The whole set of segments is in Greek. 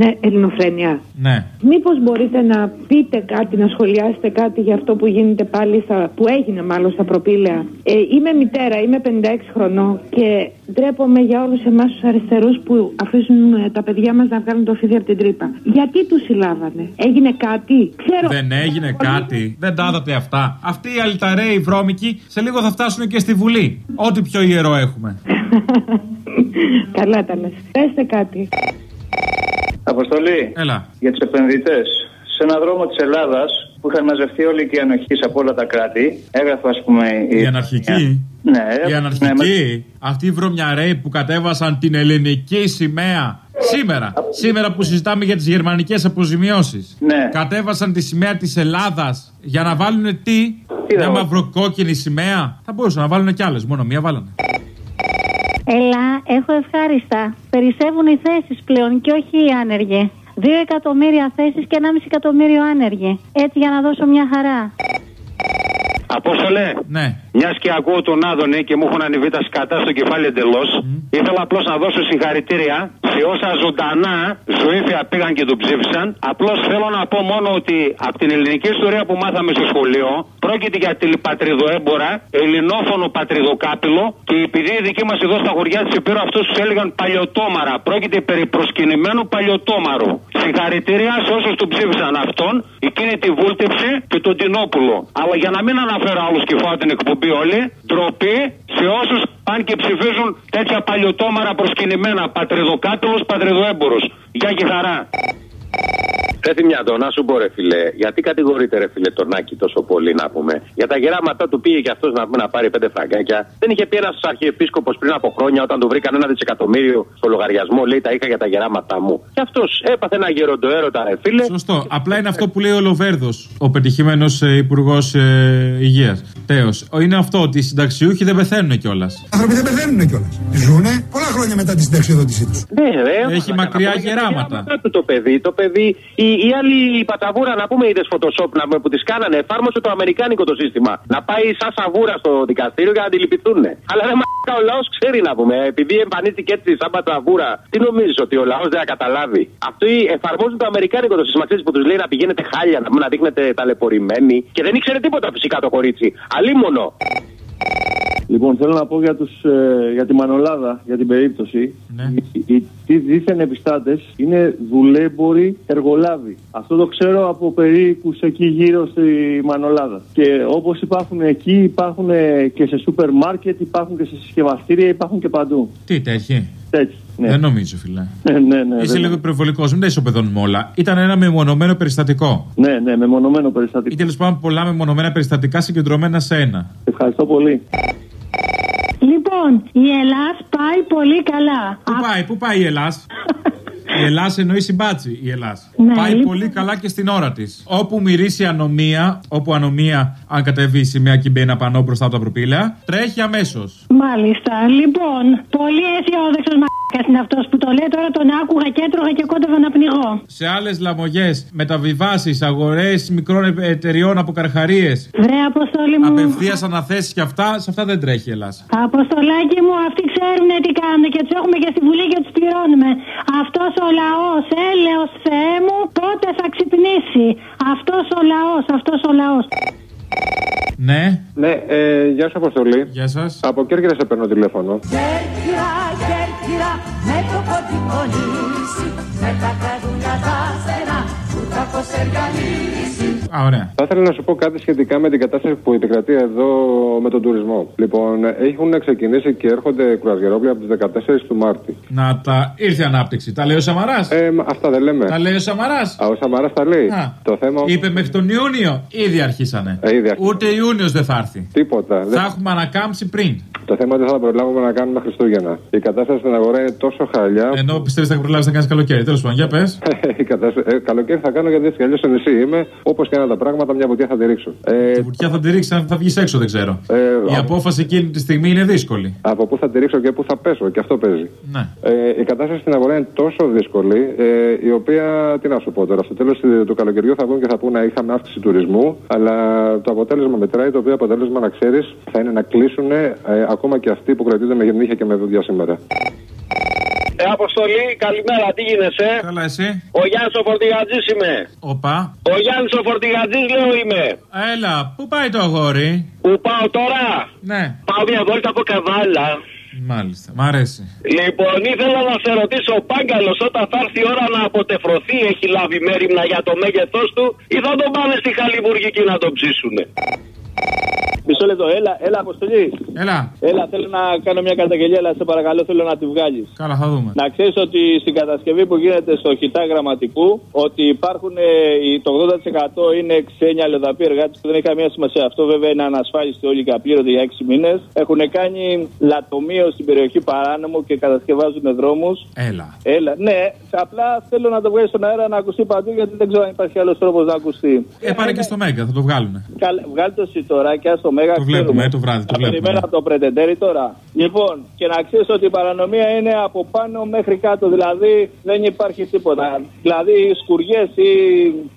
Ναι, ελληνοφρένια. Ναι. Μήπως μπορείτε να πείτε κάτι, να σχολιάσετε κάτι για αυτό που γίνεται πάλι, στα, που έγινε μάλλον στα προπήλαια. Ε, είμαι μητέρα, είμαι 56 χρονών και ντρέπομαι για όλους εμάς τους αριστερούς που αφήσουν ε, τα παιδιά μας να βγάλουν το φίδι από την τρύπα. Γιατί τους συλλάβανε, έγινε κάτι; Ξέρω. Δεν έγινε κάτι. Δεν τα είδατε αυτά. Αυτοί οι αλυταρέοι βρώμικοι σε λίγο θα φτάσουν και στη Βουλή. Ό,τι πιο ιερό έχουμε. Καλά τα λες. Πέστε κάτι. Αποστολή. Έλα. Για τους επενδυτές. Σε έναν δρόμο της Ελλάδας που είχαν μαζευτεί όλοι και οι ανοχείς από όλα τα κράτη, έγραφε ας πούμε. Η αναρχική. Ναι, Η αναρχική. Αυτοί οι βρωμιαρέοι που κατέβασαν την ελληνική σημαία. Σήμερα, σήμερα που συζητάμε για τις γερμανικές αποζημιώσεις. Ναι. Κατέβασαν τη σημαία της Ελλάδας για να βάλουν τι, μια μαυροκόκκινη σημαία. Θα μπορούσαν να βάλουν κι άλλες, μόνο μία βάλανε. Ελά, έχω ευχάριστα. Περισσεύουν οι θέσεις πλέον και όχι οι άνεργοι. Δύο εκατομμύρια θέσεις και ένα μισή εκατομμύριο άνεργοι. Έτσι για να δώσω μια χαρά. Απόστολε. Ναι. Μιας και ακούω τον Άδωνη και μου έχουν ανεβεί τα σκατά στο κεφάλι εντελώς. Ήθελα απλώς να δώσω συγχαρητήρια σε όσα ζωντανά ζωήφια πήγαν και τον ψήφισαν. Απλώς θέλω να πω μόνο ότι από την ελληνική ιστορία που μάθαμε στο σχολείο πρόκειται για τηλεπατριδοέμπορα, ελληνόφωνο πατριδοκάπηλο και επειδή οι δικοί μας εδώ στα χωριά της Επίρου αυτούς τους έλεγαν παλιωτόμαρα. Πρόκειται περί προσκυνημένου παλιωτόμαρου. Συγχαρητήρια σε όσους του ψήφισαν αυτόν, εκείνη τη βούλτεψη και τον Τινόπουλο. Αλλά για να μην αναφέρω άλλους και φάω την εκπομπή όλοι, ντροπή σε όσους πάνε και ψηφίζουν τέτοια παλιωτόμαρα προσκυνημένα. Πατριδοκάπηλο, πατριδοέμπορο. Γεια και χαρά. Ρε θυμιάτο, να σου πω ρε φιλέ, γιατί κατηγορείται ρε φιλέ τον Άκη τόσο πολύ να πούμε. Για τα γεράματα του πήγε και αυτός να, πούμε, να πάρει πέντε φραγκάκια. Δεν είχε πει ένας αρχιεπίσκοπος πριν από χρόνια όταν του βρήκαν ένα δισεκατομμύριο στο λογαριασμό, λέει τα είχα για τα γεράματα μου. Και αυτός έπαθε ένα γεροντοέρωτα ρε φίλε. Σωστό. Απλά είναι αυτό που λέει ο Λοβέρδος, ο πετυχημένος ε, υπουργός ε, υγείας. Τέος. Είναι αυτό ότι οι συνταξιούχοι δεν πεθαίνουν κιόλας. Οι άνθρωποι δεν πεθαίνουν κιόλας. Ζούνε πολλά χρόνια μετά τη συνταξιοδότησή τους. Ναι, ρε, Έχει μακριά γεράματα. του το παιδί, το παιδί, η, η άλλη πατσαβούρα να πούμε είδες Photoshop να, πούμε, που τη κάνανε, εφάρμοσε το αμερικάνικο το σύστημα. Να πάει σαν σαβούρα στο δικαστήριο για να αντιληπιθούν. Αλλά ρε μαλάκα ο λαός ξέρει να πούμε, επειδή εμφανίστηκε έτσι σαν πατσαβούρα, τι νομίζεις ότι ο λαός δεν θα καταλάβει; Αυτοί εφαρμόζουν το αμερικάνικο το σύστημα, ξέρεις που τους λέει να πηγαίνετε χάλια, να, να δείχνετε ταλαιπωρημένοι και δεν ήξερε τίποτα φυσικά το κορίτσι. Αλίμονο. Λοιπόν, θέλω να πω για, τους, ε, για τη Μανολάδα, για την περίπτωση. Ναι. Οι, οι, οι δίθεν επιστάτε είναι δουλέμποροι εργολάβοι. Αυτό το ξέρω από περίπους εκεί γύρω στη Μανολάδα. Και όπως υπάρχουν εκεί, υπάρχουν και σε σούπερ μάρκετ, υπάρχουν και σε συσκευαστήρια, υπάρχουν και παντού. Τι τέτοιοι; Έτσι, ναι. Δεν νομίζω, φιλέ. Ναι, ναι, ναι, Είσαι δεν- λίγο υπερβολικός, μην τα ισοπεδώνουμε όλα. Ήταν ένα μεμονωμένο περιστατικό. Ναι, ναι, μεμονωμένο περιστατικό. Ή τέλος πάντων πολλά μεμονωμένα περιστατικά συγκεντρωμένα σε ένα. Ευχαριστώ πολύ. Λοιπόν, η Ελλάς πάει πολύ καλά. Πού πάει, πού πάει η Ελλάς; Η Ελλάς εννοεί συμπάτσι η Ελλάς Ναι, Πάει λοιπόν. πολύ καλά και στην ώρα της. Όπου μυρίσει ανομία, όπου ανομία, αν κατεβεί η σημαία και μπαίνει ένα πανό μπροστά από τα προπήλαια, τρέχει αμέσως. Μάλιστα. Λοιπόν, πολύ αισιόδοξος μαλάκα είναι αυτός που το λέει. Τώρα τον άκουγα και έτρωγα και κόντευα να πνιγώ. Σε άλλες λαμογές, μεταβιβάσει, αγορές μικρών ε- εταιριών από καρχαρίες, Βρε, Αποστόλη μου. απευθείας αναθέσεις και αυτά, σε αυτά δεν τρέχει η Ελλάς Αποστολάκι μου, αυτοί ξέρουν τι κάνουν και τους έχουμε και στη Βουλή και τους πληρώνουμε. Αυτός ο λαός, έλεος Θεέ μου, πότε θα ξυπνήσει; Αυτός ο λαός, αυτός ο λαός. Ναι, Ναι, ε, γεια σας, Αποστολή. γεια σας. Από Κέρκυρα σε παίρνω τηλέφωνο. Κέρκυρα, Κέρκυρα, με το κωδικό νήσι, με τα καδούλια τα στενά, που τα κοστεριανίσει. Α, ωραία. Θα ήθελα να σου πω κάτι σχετικά με την κατάσταση που επικρατεί εδώ με τον τουρισμό. Λοιπόν, έχουν ξεκινήσει και έρχονται κουρασγερόπλια από τις 14 του Μάρτη. Να τα. ήρθε η ανάπτυξη. Τα λέει ο Σαμαράς. Ε, μα αυτά δεν λέμε. Τα λέει ο Σαμαράς. Α, ο Σαμαράς τα λέει. Α. Το θέμα. Είπε μέχρι τον Ιούνιο. Ήδη αρχίσανε. Ε, ήδη αρχίσανε. Ούτε Ιούνιος δεν θα έρθει. Τίποτα. Θα Δεν- έχουμε ανακάμψει πριν. Το θέμα δεν θα προλάβουμε να κάνουμε Χριστούγεννα. Η κατάσταση στην αγορά είναι τόσο χαλιά. Ενώ πιστεύεις θα προλάβεις να κάνεις καλοκαίρι. Τέλος πάντων, για πες. Η κατάσταση... ε, καλοκαίρι θα κάνω γιατί έτσι κι αλλιώς στο νησί είμαι. Όπως και να τα πράγματα, μια βουτιά θα τη ρίξω. Ε, Τη βουτιά θα τη ρίξεις αν θα βγεις έξω, δεν ξέρω. Ε, Η α- απόφαση εκείνη τη στιγμή είναι δύσκολη. από πού θα τη ρίξω και πού θα πέσω, και αυτό παίζει. Ναι. Ε, η κατάσταση στην αγορά είναι τόσο δύσκολη, ε, η οποία, τι να σου πω τώρα, στο τέλος του καλοκαιριού θα βγουν και θα πούνε να είχαμε αύξηση τουρισμού, αλλά το αποτέλεσμα μετράει, το οποίο αποτέλεσμα να ξέρεις θα είναι να κλείσουν ε, ακόμα και αυτοί που κρατούνται με νύχια και με δόντια σήμερα. Ε, Αποστολή, καλημέρα, τι γίνεσαι; Καλά, εσύ; Ο Γιάννης ο Φορτηγατζής είμαι. Οπα. Ο Γιάννης ο Φορτηγατζής λέω είμαι. Έλα, πού πάει το αγόρι; Πού πάω τώρα; Ναι. Πάω μια βόλτα από καβάλα. Μάλιστα, μ' αρέσει. Λοιπόν, ήθελα να σε ρωτήσω, ο Πάγκαλος όταν θα έρθει η ώρα να αποτεφρωθεί, έχει λάβει μέρημνα για το μέγεθός του, ή θα τον πάνε στη Χαλιβουργική να τον ψήσουνε; Μισό λεπτό, έλα, έλα, αποστολή. Έλα. Έλα, θέλω να κάνω μια καταγγελία, αλλά σε παρακαλώ θέλω να τη βγάλεις. Καλά, θα δούμε. Να ξέρεις ότι στην κατασκευή που γίνεται στο χιτά γραμματικού, ότι υπάρχουν ε, οι- το 80% είναι ξένοι αλλοδαποί εργάτες που δεν έχει καμία σημασία. Αυτό βέβαια είναι ανασφάλιστοι όλοι και απλήρωτοι για 6 μήνες. Έχουν κάνει λατομείο στην περιοχή παράνομο και κατασκευάζουν δρόμους. Έλα. Έλα, ναι, απλά θέλω να το βγάλεις στον αέρα να ακουστεί παντού γιατί δεν ξέρω αν υπάρχει άλλος τρόπος να ακουστεί. Ε, πάρε και στο Μέγκα, θα το βγάλουν. Καλ- Βγάλει το σιτοράκι στο Μέγα. Το βλέπουμε, ξέρουμε. ε, το βράδυ, το Θα βλέπουμε. περιμένω από το πρετεντέρι τώρα. Λοιπόν, και να ξέρεις ότι η παρανομία είναι από πάνω μέχρι κάτω. Δηλαδή δεν υπάρχει τίποτα. Δηλαδή οι σκουριές ή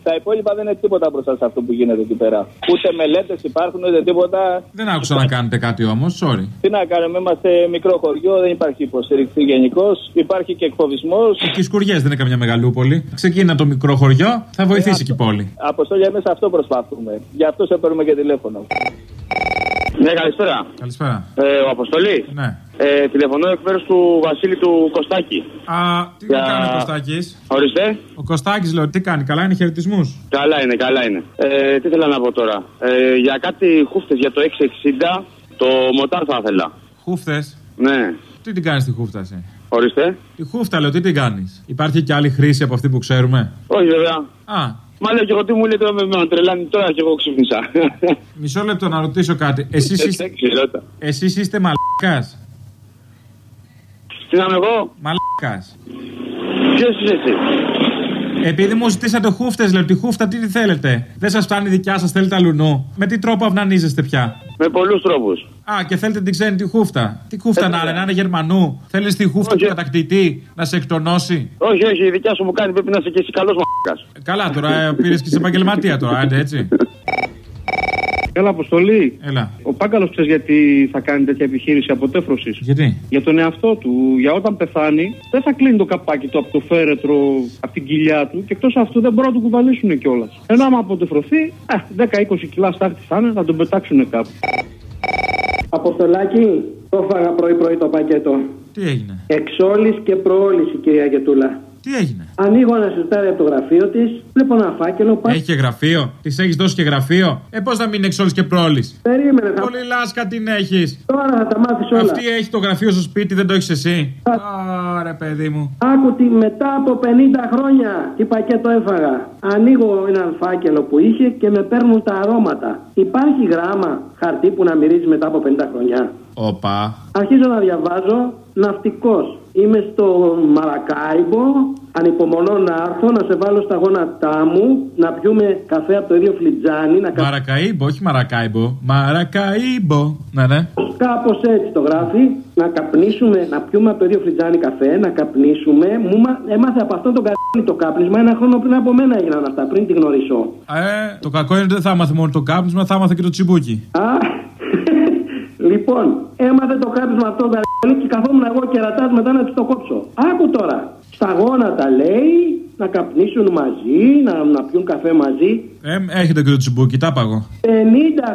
τα υπόλοιπα δεν είναι τίποτα μπροστά σε αυτό που γίνεται εκεί πέρα. Ούτε μελέτες υπάρχουν, ούτε τίποτα. Δεν άκουσα να κάνετε κάτι όμως, sorry. Τι να κάνουμε, είμαστε μικρό χωριό, δεν υπάρχει υποστήριξη γενικώς. Υπάρχει και εκφοβισμός. Και οι σκουριές δεν είναι καμιά μεγαλούπολη. Ξεκίνα το μικρό χωριό, θα βοηθήσει και η πόλη. Αποστόλια, εμείς αυτό προσπαθούμε. Γι' αυτό σε παίρνουμε και τηλέφωνο. Ναι, καλησπέρα. Καλησπέρα. Ε, ο Αποστολή. Ναι. Ε, τηλεφωνώ εκ μέρους του Βασίλη του Κωστάκη. Α, τι Για- κάνει ο Κωστάκης; Ορίστε. Ο Κωστάκης, λέω, τι κάνει, καλά είναι χαιρετισμούς; Καλά είναι, καλά είναι. Ε, τι θέλω να πω τώρα. Ε, για κάτι χούφτες για το 660, το μοτάρ θα ήθελα. Χούφτες; Ναι. Τι την κάνεις τη χούφτα, εσύ; Ορίστε. Τη χούφτα, λέω, τι την κάνεις; Υπάρχει και άλλη χρήση από αυτή που ξέρουμε; Όχι βέβαια. Α, Μα λέω και εγώ τι μου λέτε με με τρελάνει τώρα και εγώ ξύπνησα. μισό λεπτό να ρωτήσω κάτι. Εσείς είστε, Εντάξει, ρώτα. εσείς είστε μαλάκα. Τι να είμαι εγώ; Μαλάκα. Ποιος είσαι εσύ; Επειδή μου ζητήσατε χούφτες, λέω, τη χούφτα τι τη θέλετε; Δεν σας φτάνει η δικιά σας, θέλετε αλουνού. Με τι τρόπο αυνανίζεστε πια; Με πολλούς τρόπους. Α, και θέλετε την ξένη τη χούφτα; Τι χούφτα Ε, να είναι, βέβαια. να είναι Γερμανού; Θέλεις τη χούφτα του κατακτητή να σε εκτονώσει; Όχι, όχι, η δικιά σου μου κάνει πρέπει να είσαι και εσύ καλός μαλάκα. Καλά τώρα, πήρες και σε επαγγελματία τώρα, άντε έτσι. Έλα, Αποστολή. Έλα. Ο Πάγκαλος ξέρεις γιατί θα κάνει τέτοια επιχείρηση αποτέφρωσης; Γιατί; Για τον εαυτό του. Για όταν πεθάνει, δεν θα κλείνει το καπάκι του από το φέρετρο, από την κοιλιά του και εκτός αυτού δεν μπορούν να του κουβαλήσουν κιόλας. Ενώ άμα αποτεφρωθεί, ε, 10-20 κιλά στάχτη θα είναι, θα τον πετάξουν κάπου. Αποστολάκι, το φάγα πρωί-πρωί το πακέτο. Τι έγινε; Εξόλης και προόληση, κυρία Γετούλα. Τι έγινε; Ανοίγω ένα σιρτάρι από το γραφείο της, βλέπω ένα φάκελο. Πα... Έχει και γραφείο; Της έχεις δώσει και γραφείο; Ε, πώς να μην είναι εξόλη και πρόλης; Περίμενε, θα... Πολύ λάσκα την έχεις. Τώρα θα τα μάθεις όλα. Αυτή έχει το γραφείο στο σπίτι, δεν το έχεις εσύ; Άρα, παιδί μου. Άκου τι μετά από 50 χρόνια τι πακέτο έφαγα. Ανοίγω έναν φάκελο που είχε και με παίρνουν τα αρώματα. Υπάρχει γράμμα χαρτί που να μυρίζει μετά από 50 χρόνια. Όπα. Αρχίζω να διαβάζω ναυτικός. Είμαι στο Μαρακάιμπο, ανυπομονώ να έρθω, να σε βάλω στα γόνατά μου, να πιούμε καφέ από το ίδιο φλιτζάνι, να κα... Μαρακαΐμπο, όχι μαρακάιμπο. Μαρακαΐμπο. Ναι, ναι. Κάπως έτσι το γράφει, να καπνίσουμε, να πιούμε από το ίδιο φλιτζάνι καφέ, να καπνίσουμε. Μου μα- έμαθε από αυτό το καρδί το κάπνισμα ένα χρόνο πριν από μένα έγιναν αυτά, πριν τη γνωρίσω. Ε, το κακό είναι ότι δεν θα μάθει μόνο το κάπνισμα, θα μάθει και το τσιμπούκι. Α, λοιπόν, έμαθε το κάπνισμα αυτό το καρδί και καθόμουν εγώ κερατάς μετά να τους το κόψω. Άκου τώρα, στα γόνατα λέει να καπνίσουν μαζί, να, να πιούν καφέ μαζί. Ε, έχετε και το τσιμπούκι, τα παγω. 50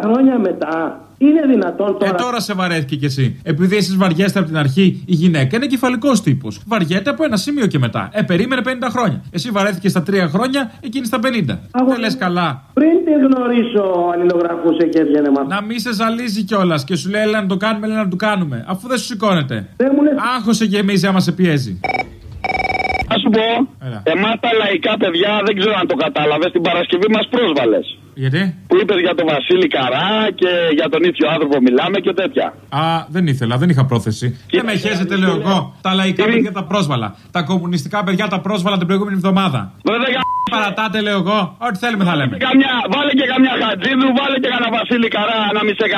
χρόνια μετά. Είναι δυνατόν τώρα. Ε, τώρα σε βαρέθηκε κι εσύ. Επειδή εσείς βαριέστε από την αρχή, η γυναίκα είναι κεφαλικός τύπος. Βαριέται από ένα σημείο και μετά. Ε, περίμενε 50 χρόνια. Εσύ βαρέθηκε στα 3 χρόνια, εκείνη στα 50. Δεν λες καλά. Πριν τη γνωρίσω, αλληλογραφούσε και έβγαινε με αυτό. Να μη σε ζαλίζει κιόλας και σου λέει έλα να το κάνουμε, έλα να το κάνουμε. Αφού δεν σου σηκώνεται. Δεν μου λες... Άγχωσε γεμίζει άμα σε πιέζει. Α σου πω, Έλα. εμάς τα λαϊκά παιδιά δεν ξέρω αν το κατάλαβες, την Παρασκευή μας πρόσβαλες. Γιατί; Που είπε για τον Βασίλη Καρά και για τον ίδιο άνθρωπο μιλάμε και τέτοια. Α, δεν ήθελα, δεν είχα πρόθεση. Και με χέζετε, λέω εγώ. Τα λαϊκά παιδιά τα πρόσβαλα. Τα κομμουνιστικά παιδιά τα πρόσβαλα την προηγούμενη εβδομάδα. Βέβαια, για Παρατάτε, λέω εγώ. Ό,τι θέλουμε θα λέμε. καμιά, βάλε και καμιά χατζίδου, βάλε και κανένα Βασίλη Καρά να μην σε κα...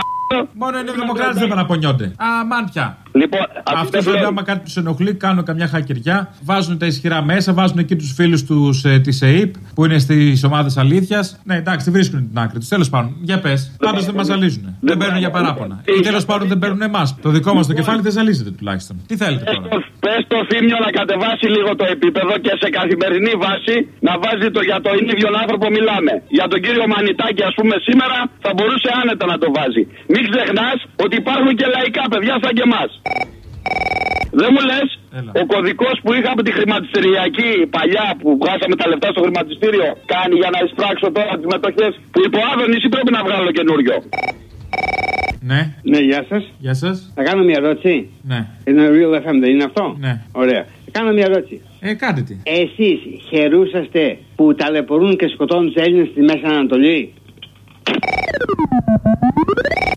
Μόνο είναι δημοκράτες δεν παραπονιόνται. Α, μαν πια. Λοιπόν, Αυτό βέβαια, άμα κάτι τους ενοχλεί, κάνουν καμιά χακεριά. Βάζουν τα ισχυρά μέσα, βάζουν εκεί τους φίλους τους ε, της ΕΕΠ που είναι στις ομάδες αλήθειας. Ναι, εντάξει, δεν βρίσκουν την άκρη τους. Τέλος πάντων, για πες. Πάντως δεν μας ζαλίζουν. Δεν παίρνουν για παράπονα. Ή τέλος πάντων δεν παίρνουν εμάς. Το δικό μας το κεφάλι δεν ζαλίζεται τουλάχιστον. Τι θέλετε τώρα; Πες το θύμιο να κατεβάσει λίγο το επίπεδο και σε καθημερινή βάση να βάζει το για τον ίδιο άνθρωπο μιλάμε. Για τον κύριο Μανιτάκη, ας πούμε, σήμερα θα μπορούσε άνετα να το βάζει. Μην ξεχνάς ότι υπάρχουν και λαϊκά παιδιά σαν και εμάς. Δεν μου λες, ο κωδικός που είχα από τη χρηματιστηριακή παλιά που βγάζαμε τα λεφτά στο χρηματιστήριο κάνει για να εισπράξω τώρα τις μετοχές που είπε ο Άδωνη ή πρέπει να βγάλω καινούριο. Ναι. Ναι, γεια σας. Γεια σας. Θα κάνω μια ερώτηση; Ναι. Είναι real FM, δεν είναι αυτό; Ναι. Ωραία. Θα κάνω μια ερώτηση. Ε, κάντε τι. Εσείς χαιρούσαστε που ταλαιπωρούν και σκοτώνουν τους Έλληνες στη Μέση Ανατολή;